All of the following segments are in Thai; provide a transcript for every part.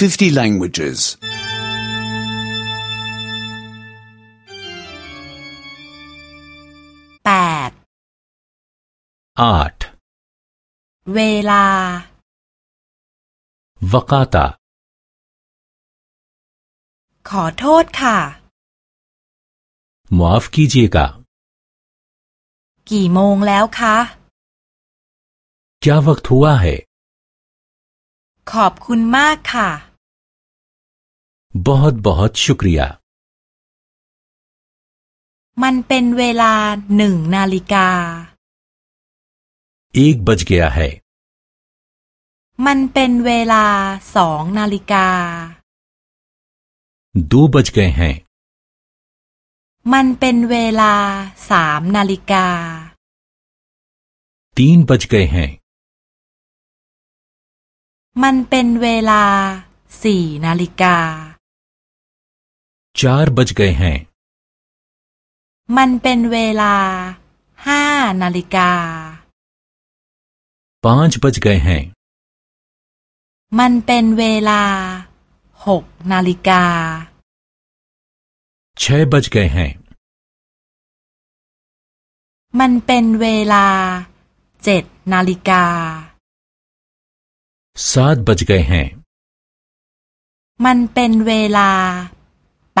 50 languages. แปด आठ เวลา वकाता ขอโทษค่ะ मुआफ कीजिएगा กี่โมงแล้วคะ क्या वक्त हुआ है ขอบคุณมากค่ะ बहुत बहुत शुक्रिया มันเป็นเวลาหนึ่งนาฬิกา एक बज गया है มันเป็นเวลาสองนาฬิกา दो बज गए हैं มันเป็นเวลาสามนาฬิกา तीन बज गए हैं มันเป็นเวลาสี่นาฬิกา चार बज गए हैं มันเป็นเวลาห้านาฬิกา पांच बज गए हैं มันเป็นเวลาหกนาฬิกา छह बज गए हैं มันเป็นเวลาเจ็ดนาฬิกา सात बज गए हैं มันเป็นเวลา แ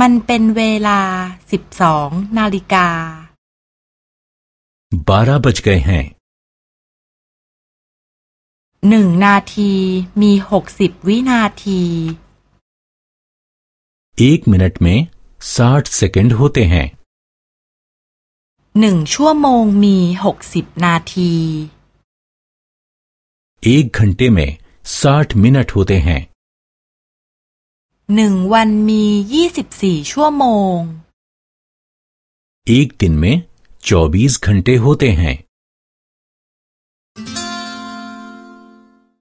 มันเป็นเวลาสิบสองนาฬิกา बारह बज गए हैं หนึ่งนาทีมีหกสิบวินาที एक मिनट में साठ सेकंड होते हैं หนึ่งชั่วโมงมีหกสิบนาที एक घंटे में साठ मिनट होते हैं หนึ่งวันมียี่สิบสี่ชั่วโมง एक दिन में चौबीस घंटे होते हैं